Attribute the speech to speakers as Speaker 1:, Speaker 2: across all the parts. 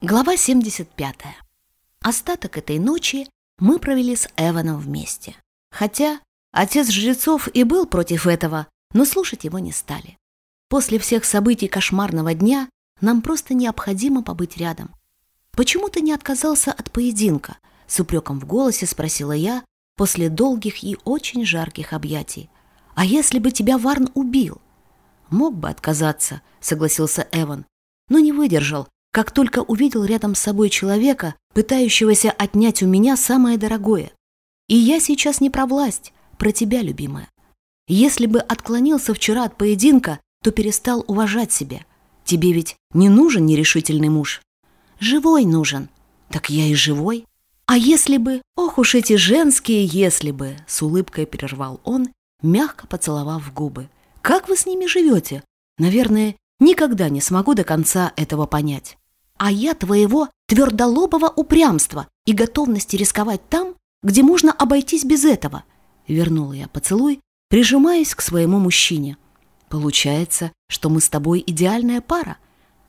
Speaker 1: Глава 75. Остаток этой ночи мы провели с Эваном вместе. Хотя отец жрецов и был против этого, но слушать его не стали. После всех событий кошмарного дня нам просто необходимо побыть рядом. «Почему ты не отказался от поединка?» С упреком в голосе спросила я после долгих и очень жарких объятий. «А если бы тебя Варн убил?» «Мог бы отказаться», — согласился Эван, но не выдержал как только увидел рядом с собой человека, пытающегося отнять у меня самое дорогое. И я сейчас не про власть, про тебя, любимая. Если бы отклонился вчера от поединка, то перестал уважать себя. Тебе ведь не нужен нерешительный муж. Живой нужен. Так я и живой. А если бы... Ох уж эти женские «если бы!» С улыбкой прервал он, мягко поцеловав в губы. Как вы с ними живете? Наверное, никогда не смогу до конца этого понять а я твоего твердолобого упрямства и готовности рисковать там, где можно обойтись без этого. Вернула я поцелуй, прижимаясь к своему мужчине. Получается, что мы с тобой идеальная пара.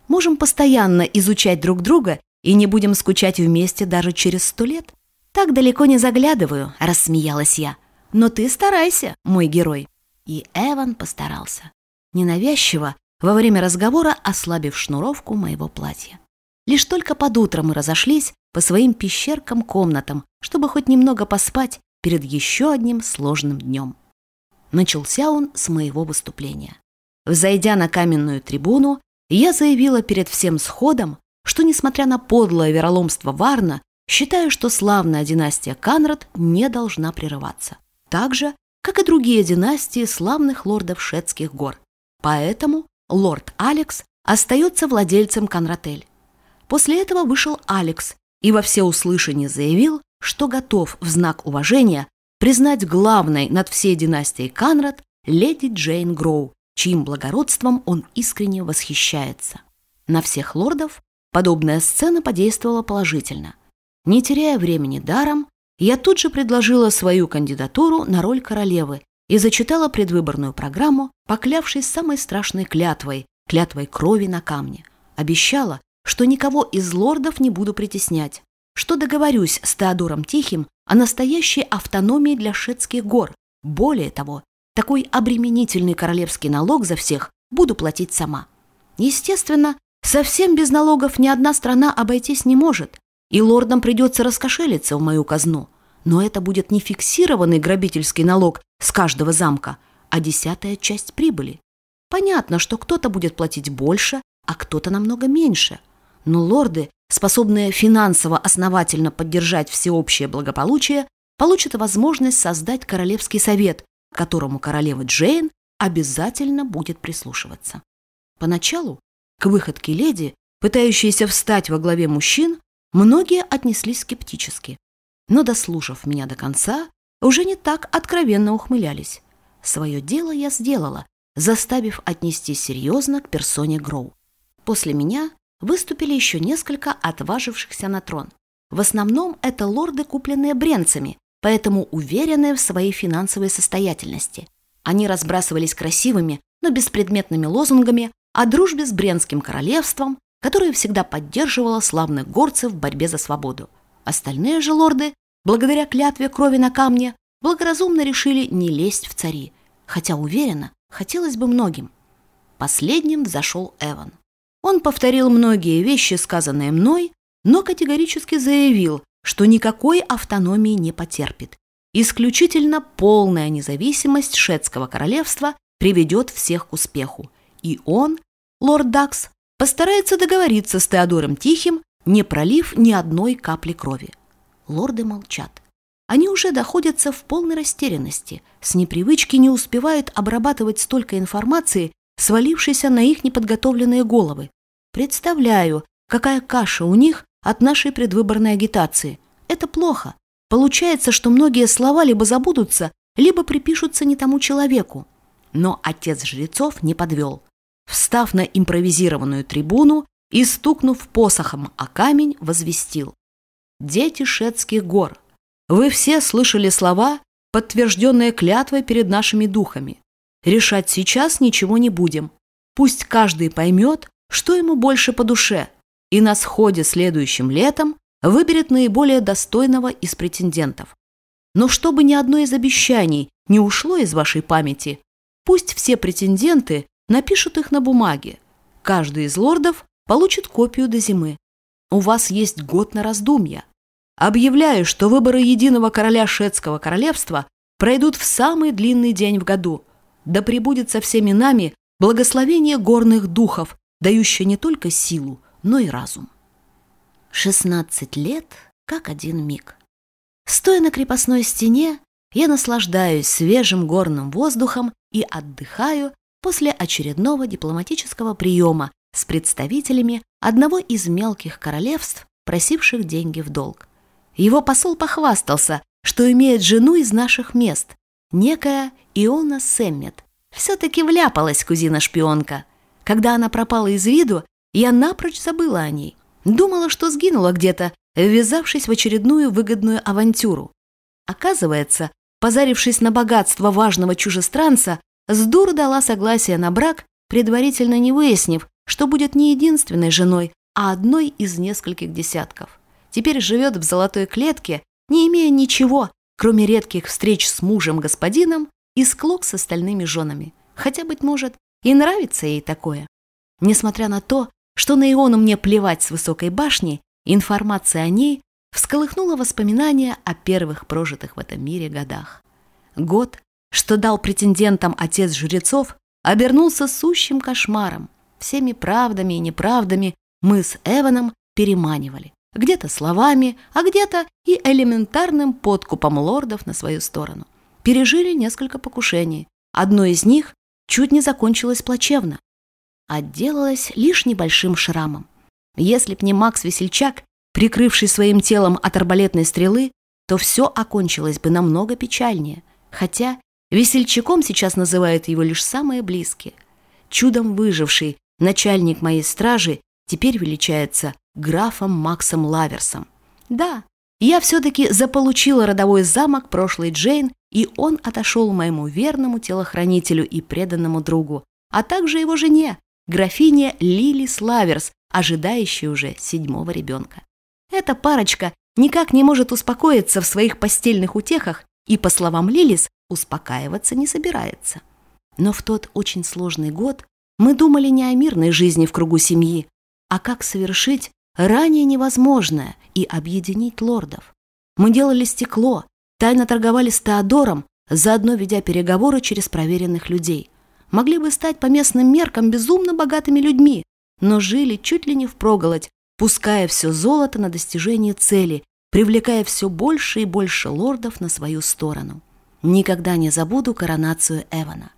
Speaker 1: Можем постоянно изучать друг друга и не будем скучать вместе даже через сто лет. Так далеко не заглядываю, рассмеялась я. Но ты старайся, мой герой. И Эван постарался. Ненавязчиво, во время разговора ослабив шнуровку моего платья. Лишь только под утро мы разошлись по своим пещеркам-комнатам, чтобы хоть немного поспать перед еще одним сложным днем. Начался он с моего выступления. Взойдя на каменную трибуну, я заявила перед всем сходом, что, несмотря на подлое вероломство Варна, считаю, что славная династия Канрад не должна прерываться. Так же, как и другие династии славных лордов Шетских гор. Поэтому лорд Алекс остается владельцем Конратель. После этого вышел Алекс и во всеуслышание заявил, что готов в знак уважения признать главной над всей династией Канрад леди Джейн Гроу, чьим благородством он искренне восхищается. На всех лордов подобная сцена подействовала положительно. Не теряя времени даром, я тут же предложила свою кандидатуру на роль королевы и зачитала предвыборную программу, поклявшись самой страшной клятвой, клятвой крови на камне. Обещала, что никого из лордов не буду притеснять, что договорюсь с Теодором Тихим о настоящей автономии для шетских гор. Более того, такой обременительный королевский налог за всех буду платить сама. Естественно, совсем без налогов ни одна страна обойтись не может, и лордам придется раскошелиться в мою казну. Но это будет не фиксированный грабительский налог с каждого замка, а десятая часть прибыли. Понятно, что кто-то будет платить больше, а кто-то намного меньше – но лорды, способные финансово основательно поддержать всеобщее благополучие, получат возможность создать Королевский совет, которому королева Джейн обязательно будет прислушиваться. Поначалу к выходке леди, пытающейся встать во главе мужчин, многие отнеслись скептически. Но, дослушав меня до конца, уже не так откровенно ухмылялись. Свое дело я сделала, заставив отнестись серьезно к персоне Гроу. После меня выступили еще несколько отважившихся на трон. В основном это лорды, купленные бренцами, поэтому уверенные в своей финансовой состоятельности. Они разбрасывались красивыми, но беспредметными лозунгами о дружбе с Бренским королевством, которое всегда поддерживало славных горцев в борьбе за свободу. Остальные же лорды, благодаря клятве крови на камне, благоразумно решили не лезть в цари, хотя уверенно хотелось бы многим. Последним зашел Эван. Он повторил многие вещи, сказанные мной, но категорически заявил, что никакой автономии не потерпит. Исключительно полная независимость шведского королевства приведет всех к успеху. И он, лорд Дакс, постарается договориться с Теодором Тихим, не пролив ни одной капли крови. Лорды молчат. Они уже доходятся в полной растерянности, с непривычки не успевают обрабатывать столько информации, свалившейся на их неподготовленные головы. Представляю, какая каша у них от нашей предвыборной агитации. Это плохо. Получается, что многие слова либо забудутся, либо припишутся не тому человеку. Но отец жрецов не подвел. Встав на импровизированную трибуну и стукнув посохом о камень, возвестил. «Дети шетских гор, вы все слышали слова, подтвержденные клятвой перед нашими духами. Решать сейчас ничего не будем. Пусть каждый поймет, что ему больше по душе и на сходе следующим летом выберет наиболее достойного из претендентов. Но чтобы ни одно из обещаний не ушло из вашей памяти, пусть все претенденты напишут их на бумаге. Каждый из лордов получит копию до зимы. У вас есть год на раздумья. Объявляю, что выборы единого короля шведского королевства пройдут в самый длинный день в году. Да пребудет со всеми нами благословение горных духов, дающее не только силу, но и разум. 16 лет, как один миг. Стоя на крепостной стене, я наслаждаюсь свежим горным воздухом и отдыхаю после очередного дипломатического приема с представителями одного из мелких королевств, просивших деньги в долг. Его посол похвастался, что имеет жену из наших мест, некая Иона Сэммет. Все-таки вляпалась кузина-шпионка. Когда она пропала из виду, я напрочь забыла о ней. Думала, что сгинула где-то, ввязавшись в очередную выгодную авантюру. Оказывается, позарившись на богатство важного чужестранца, Сдур дала согласие на брак, предварительно не выяснив, что будет не единственной женой, а одной из нескольких десятков. Теперь живет в золотой клетке, не имея ничего, кроме редких встреч с мужем-господином и склок с остальными женами. Хотя, быть может, и нравится ей такое. Несмотря на то, что на Иону мне плевать с высокой башни, информация о ней всколыхнула воспоминания о первых прожитых в этом мире годах. Год, что дал претендентам отец жрецов, обернулся сущим кошмаром. Всеми правдами и неправдами мы с Эваном переманивали. Где-то словами, а где-то и элементарным подкупом лордов на свою сторону. Пережили несколько покушений. Одно из них чуть не закончилось плачевно. Отделалось лишь небольшим шрамом. Если б не Макс Весельчак, прикрывший своим телом от арбалетной стрелы, то все окончилось бы намного печальнее. Хотя Весельчаком сейчас называют его лишь самые близкие. Чудом выживший начальник моей стражи теперь величается графом Максом Лаверсом. Да, я все-таки заполучила родовой замок прошлой Джейн, и он отошел моему верному телохранителю и преданному другу, а также его жене, графине Лили Славерс, ожидающей уже седьмого ребенка. Эта парочка никак не может успокоиться в своих постельных утехах и, по словам Лилис, успокаиваться не собирается. Но в тот очень сложный год мы думали не о мирной жизни в кругу семьи, а как совершить ранее невозможное и объединить лордов. Мы делали стекло, тайно торговали с Теодором, заодно ведя переговоры через проверенных людей. Могли бы стать по местным меркам безумно богатыми людьми, но жили чуть ли не впроголодь, пуская все золото на достижение цели, привлекая все больше и больше лордов на свою сторону. Никогда не забуду коронацию Эвана.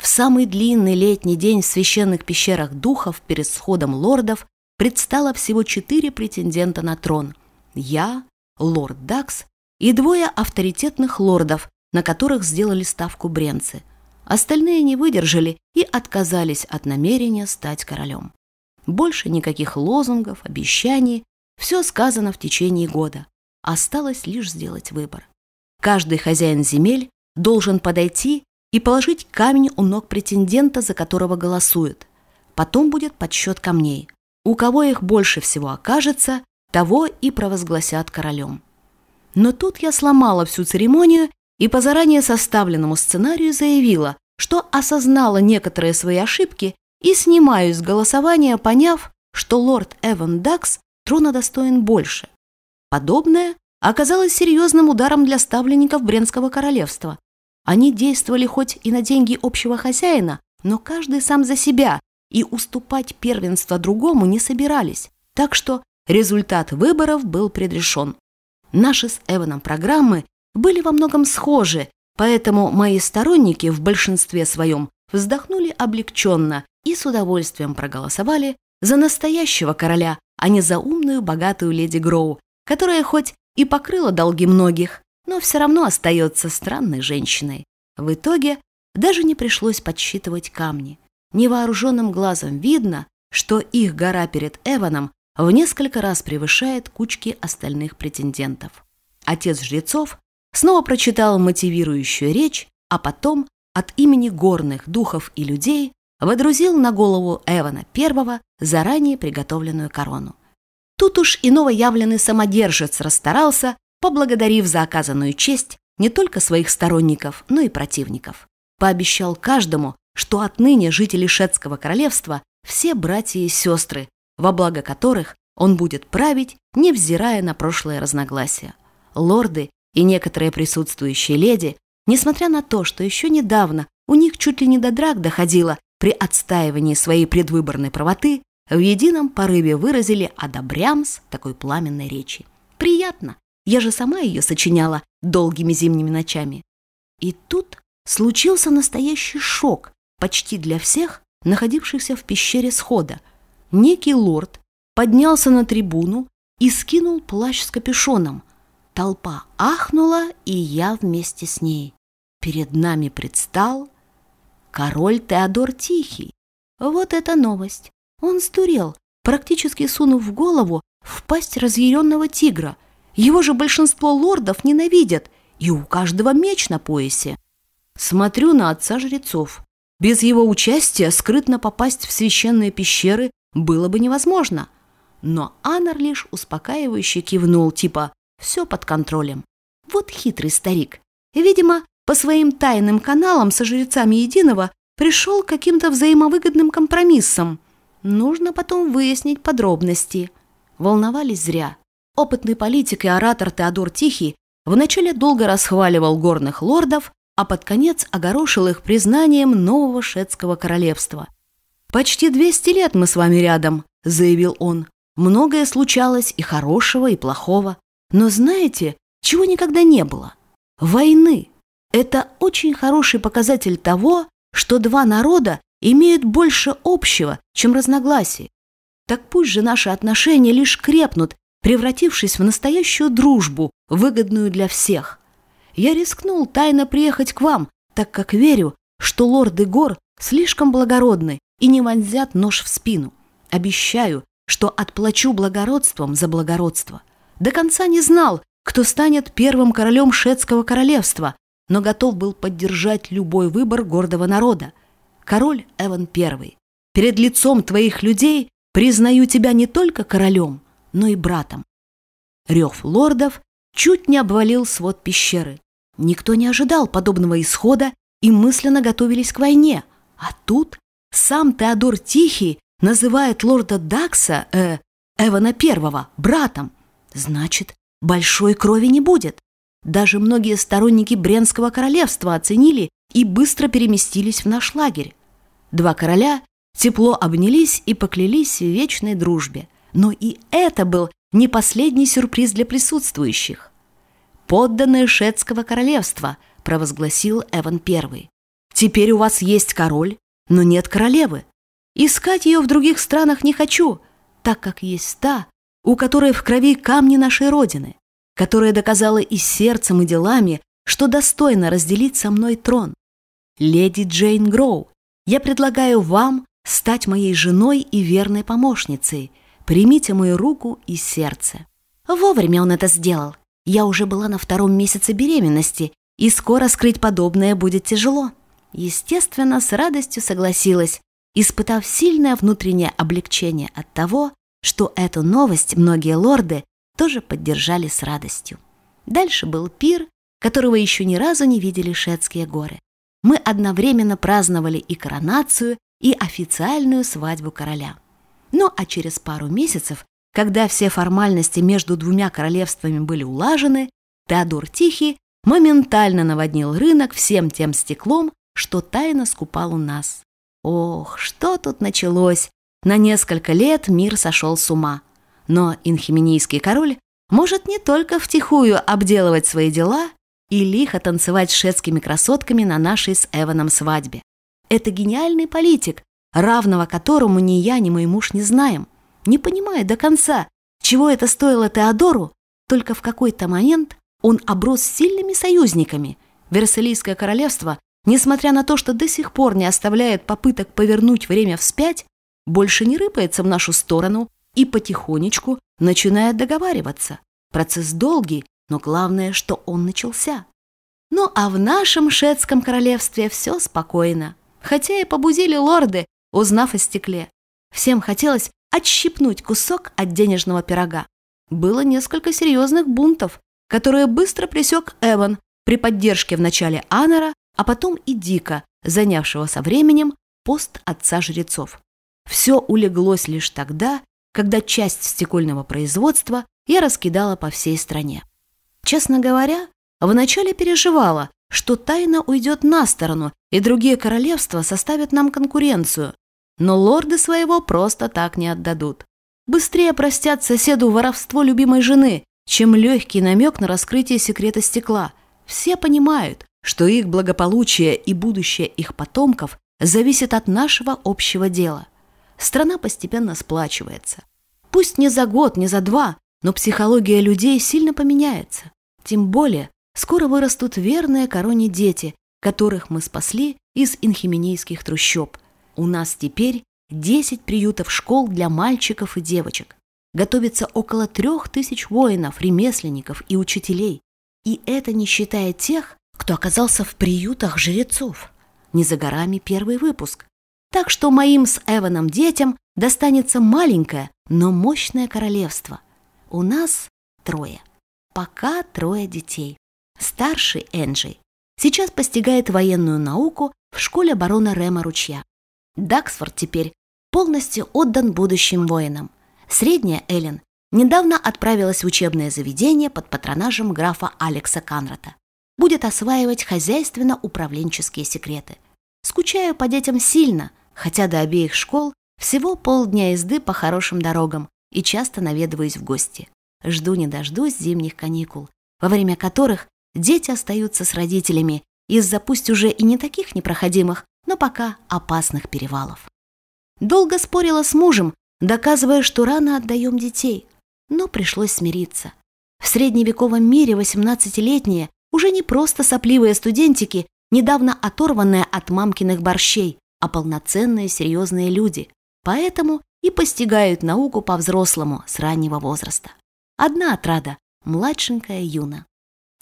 Speaker 1: В самый длинный летний день в священных пещерах духов перед сходом лордов предстало всего четыре претендента на трон. Я, лорд Дакс и двое авторитетных лордов, на которых сделали ставку бренцы. Остальные не выдержали и отказались от намерения стать королем. Больше никаких лозунгов, обещаний, все сказано в течение года. Осталось лишь сделать выбор. Каждый хозяин земель должен подойти и положить камень у ног претендента, за которого голосуют. Потом будет подсчет камней. У кого их больше всего окажется, того и провозгласят королем. Но тут я сломала всю церемонию и по заранее составленному сценарию заявила, что осознала некоторые свои ошибки и снимаюсь с голосования, поняв, что лорд Эван Дакс трона достоин больше. Подобное оказалось серьезным ударом для ставленников Бренского королевства. Они действовали хоть и на деньги общего хозяина, но каждый сам за себя, и уступать первенство другому не собирались. Так что результат выборов был предрешен. Наши с Эваном программы были во многом схожи, поэтому мои сторонники в большинстве своем вздохнули облегченно и с удовольствием проголосовали за настоящего короля, а не за умную богатую леди Гроу, которая хоть и покрыла долги многих, но все равно остается странной женщиной. В итоге даже не пришлось подсчитывать камни. Невооруженным глазом видно, что их гора перед Эваном в несколько раз превышает кучки остальных претендентов. Отец жрецов снова прочитал мотивирующую речь, а потом от имени горных духов и людей водрузил на голову Эвана I заранее приготовленную корону. Тут уж и новоявленный самодержец расстарался, поблагодарив за оказанную честь не только своих сторонников, но и противников. Пообещал каждому, что отныне жители Шетского королевства все братья и сестры, во благо которых он будет править, невзирая на прошлое разногласия. Лорды и некоторые присутствующие леди, несмотря на то, что еще недавно у них чуть ли не до драк доходило при отстаивании своей предвыборной правоты, в едином порыве выразили одобрямс такой пламенной речи. Приятно, я же сама ее сочиняла долгими зимними ночами. И тут случился настоящий шок почти для всех, находившихся в пещере схода. Некий лорд поднялся на трибуну и скинул плащ с капюшоном. Толпа ахнула, и я вместе с ней. Перед нами предстал король Теодор Тихий. Вот это новость. Он сдурел, практически сунув в голову в пасть разъяренного тигра. Его же большинство лордов ненавидят, и у каждого меч на поясе. Смотрю на отца жрецов. Без его участия скрытно попасть в священные пещеры было бы невозможно. Но Анар лишь успокаивающе кивнул, типа «все под контролем». Вот хитрый старик. Видимо, по своим тайным каналам со жрецами Единого пришел к каким-то взаимовыгодным компромиссам. Нужно потом выяснить подробности. Волновались зря. Опытный политик и оратор Теодор Тихий вначале долго расхваливал горных лордов, а под конец огорошил их признанием нового шведского королевства. «Почти 200 лет мы с вами рядом», — заявил он. Многое случалось и хорошего, и плохого. Но знаете, чего никогда не было? Войны. Это очень хороший показатель того, что два народа имеют больше общего, чем разногласий. Так пусть же наши отношения лишь крепнут, превратившись в настоящую дружбу, выгодную для всех. Я рискнул тайно приехать к вам, так как верю, что лорды гор слишком благородны и не вонзят нож в спину. Обещаю, что отплачу благородством за благородство. До конца не знал, кто станет первым королем шведского королевства, но готов был поддержать любой выбор гордого народа. Король Эван I, перед лицом твоих людей признаю тебя не только королем, но и братом. Рев лордов чуть не обвалил свод пещеры. Никто не ожидал подобного исхода и мысленно готовились к войне. А тут сам Теодор Тихий называет лорда Дакса, э, Эвана Первого, братом. Значит, большой крови не будет. Даже многие сторонники Бренского королевства оценили и быстро переместились в наш лагерь. Два короля тепло обнялись и поклялись в вечной дружбе. Но и это был не последний сюрприз для присутствующих. «Подданные шведского королевства», – провозгласил Эван I. «Теперь у вас есть король, но нет королевы. Искать ее в других странах не хочу, так как есть та, у которой в крови камни нашей Родины, которая доказала и сердцем, и делами, что достойно разделить со мной трон. Леди Джейн Гроу, я предлагаю вам стать моей женой и верной помощницей. Примите мою руку и сердце». Вовремя он это сделал. Я уже была на втором месяце беременности, и скоро скрыть подобное будет тяжело. Естественно, с радостью согласилась, испытав сильное внутреннее облегчение от того, что эту новость многие лорды тоже поддержали с радостью. Дальше был пир, которого еще ни разу не видели шетские горы. Мы одновременно праздновали и коронацию, и официальную свадьбу короля. Ну а через пару месяцев, когда все формальности между двумя королевствами были улажены, Теодор Тихий моментально наводнил рынок всем тем стеклом, что тайно скупал у нас. Ох, что тут началось! На несколько лет мир сошел с ума. Но инхименийский король может не только втихую обделывать свои дела и лихо танцевать с шведскими красотками на нашей с Эваном свадьбе. Это гениальный политик, равного которому ни я, ни мой муж не знаем. Не понимая до конца, чего это стоило Теодору, только в какой-то момент он оброс сильными союзниками. Версалийское королевство несмотря на то, что до сих пор не оставляет попыток повернуть время вспять, больше не рыпается в нашу сторону и потихонечку начинает договариваться. Процесс долгий, но главное, что он начался. Ну а в нашем шведском королевстве все спокойно. Хотя и побузили лорды, узнав о стекле. Всем хотелось отщипнуть кусок от денежного пирога. Было несколько серьезных бунтов, которые быстро пресек Эван при поддержке вначале Аннера, а потом и Дика, занявшего со временем пост отца жрецов. Все улеглось лишь тогда, когда часть стекольного производства я раскидала по всей стране. Честно говоря, вначале переживала, что тайна уйдет на сторону, и другие королевства составят нам конкуренцию. Но лорды своего просто так не отдадут. Быстрее простят соседу воровство любимой жены, чем легкий намек на раскрытие секрета стекла. Все понимают, что их благополучие и будущее их потомков зависит от нашего общего дела. Страна постепенно сплачивается. Пусть не за год, не за два, но психология людей сильно поменяется. Тем более, скоро вырастут верные короне дети, которых мы спасли из инхименейских трущоб. У нас теперь 10 приютов школ для мальчиков и девочек. Готовится около трех тысяч воинов, ремесленников и учителей. И это не считая тех, кто оказался в приютах жрецов. Не за горами первый выпуск. Так что моим с Эваном детям достанется маленькое, но мощное королевство. У нас трое. Пока трое детей. Старший Энджи сейчас постигает военную науку в школе барона Рема Ручья. Даксфорд теперь полностью отдан будущим воинам. Средняя Эллен недавно отправилась в учебное заведение под патронажем графа Алекса Канрата. Будет осваивать хозяйственно-управленческие секреты. Скучаю по детям сильно, хотя до обеих школ всего полдня езды по хорошим дорогам и часто наведываюсь в гости. Жду не дождусь зимних каникул, во время которых дети остаются с родителями из-за пусть уже и не таких непроходимых, но пока опасных перевалов. Долго спорила с мужем, доказывая, что рано отдаем детей, но пришлось смириться. В средневековом мире 18-летние уже не просто сопливые студентики, недавно оторванные от мамкиных борщей, а полноценные серьезные люди, поэтому и постигают науку по-взрослому с раннего возраста. Одна отрада – младшенькая Юна.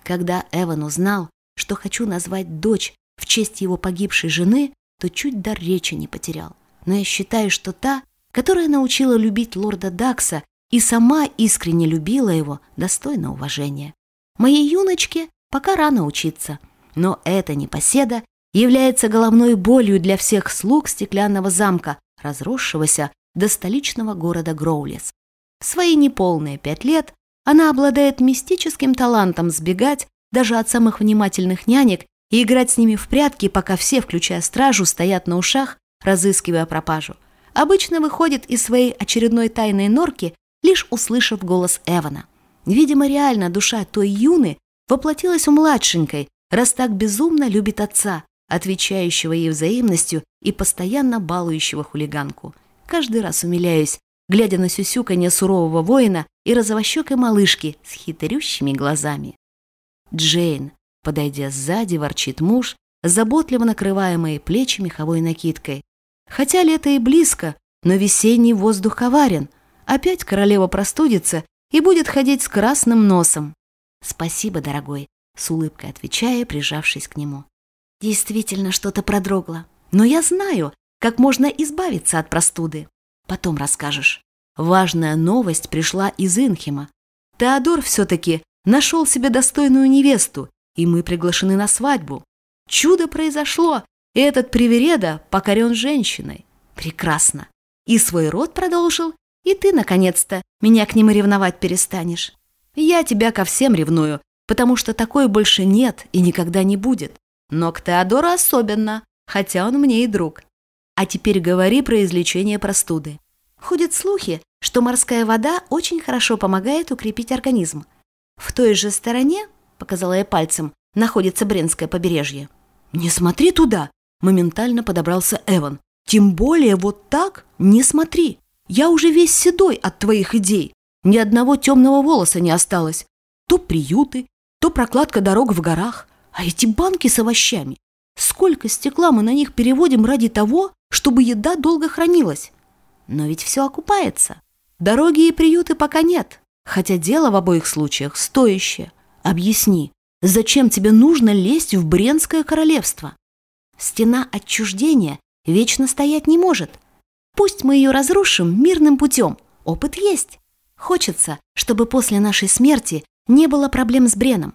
Speaker 1: Когда Эван узнал, что хочу назвать дочь в честь его погибшей жены, то чуть дар речи не потерял. Но я считаю, что та, которая научила любить лорда Дакса и сама искренне любила его, достойна уважения. Моей юночке пока рано учиться, но эта непоседа является головной болью для всех слуг стеклянного замка, разросшегося до столичного города Гроулис. В свои неполные пять лет она обладает мистическим талантом сбегать даже от самых внимательных нянек и играть с ними в прятки, пока все, включая стражу, стоят на ушах, разыскивая пропажу. Обычно выходит из своей очередной тайной норки, лишь услышав голос Эвана. Видимо, реально душа той юны воплотилась у младшенькой, раз так безумно любит отца, отвечающего ей взаимностью и постоянно балующего хулиганку. Каждый раз умиляюсь, глядя на сюсюканье сурового воина и розовощекой малышки с хитрющими глазами. Джейн, подойдя сзади, ворчит муж, заботливо накрывая мои плечи меховой накидкой. Хотя лето и близко, но весенний воздух коварен. Опять королева простудится и будет ходить с красным носом. «Спасибо, дорогой», — с улыбкой отвечая, прижавшись к нему. Действительно что-то продрогло. Но я знаю, как можно избавиться от простуды. Потом расскажешь. Важная новость пришла из Инхима. Теодор все-таки нашел себе достойную невесту, и мы приглашены на свадьбу. Чудо произошло, и этот привереда покорен женщиной. Прекрасно. И свой род продолжил, и ты, наконец-то, меня к нему ревновать перестанешь. Я тебя ко всем ревную, потому что такой больше нет и никогда не будет. Но к Теодору особенно, хотя он мне и друг. А теперь говори про излечение простуды. Ходят слухи, что морская вода очень хорошо помогает укрепить организм. В той же стороне, показала я пальцем, находится Бренское побережье. Не смотри туда, моментально подобрался Эван. Тем более вот так не смотри. Я уже весь седой от твоих идей. Ни одного темного волоса не осталось. То приюты, то прокладка дорог в горах. А эти банки с овощами, сколько стекла мы на них переводим ради того, чтобы еда долго хранилась? Но ведь все окупается. Дороги и приюты пока нет, хотя дело в обоих случаях стоящее. Объясни, зачем тебе нужно лезть в Бренское королевство? Стена отчуждения вечно стоять не может. Пусть мы ее разрушим мирным путем. Опыт есть. Хочется, чтобы после нашей смерти не было проблем с Бреном.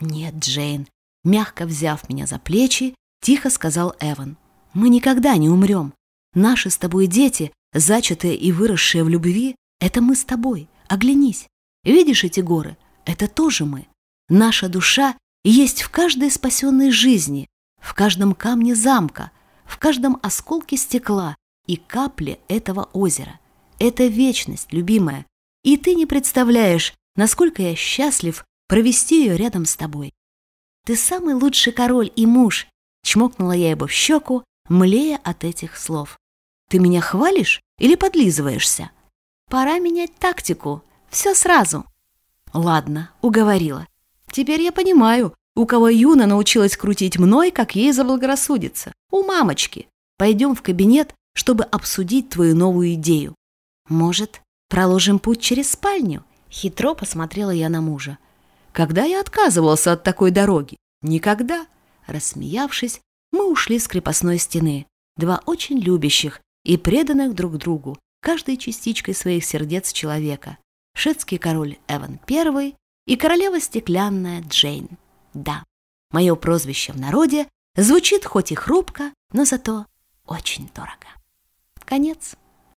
Speaker 1: Нет, Джейн, мягко взяв меня за плечи, тихо сказал Эван. Мы никогда не умрем. Наши с тобой дети, зачатые и выросшие в любви, это мы с тобой. Оглянись. Видишь эти горы? Это тоже мы. Наша душа есть в каждой спасенной жизни, в каждом камне замка, в каждом осколке стекла и капле этого озера. Это вечность, любимая, и ты не представляешь, насколько я счастлив провести ее рядом с тобой. Ты самый лучший король и муж, чмокнула я его в щеку, млея от этих слов. Ты меня хвалишь или подлизываешься? Пора менять тактику, все сразу. Ладно, уговорила. Теперь я понимаю, у кого Юна научилась крутить мной, как ей заблагорассудится. У мамочки. Пойдем в кабинет, чтобы обсудить твою новую идею. Может, проложим путь через спальню? Хитро посмотрела я на мужа. Когда я отказывался от такой дороги? Никогда. Рассмеявшись, мы ушли с крепостной стены. Два очень любящих и преданных друг другу, каждой частичкой своих сердец человека. Шведский король Эван I и королева стеклянная Джейн. Да, мое прозвище в народе звучит хоть и хрупко, но зато очень дорого. Конец.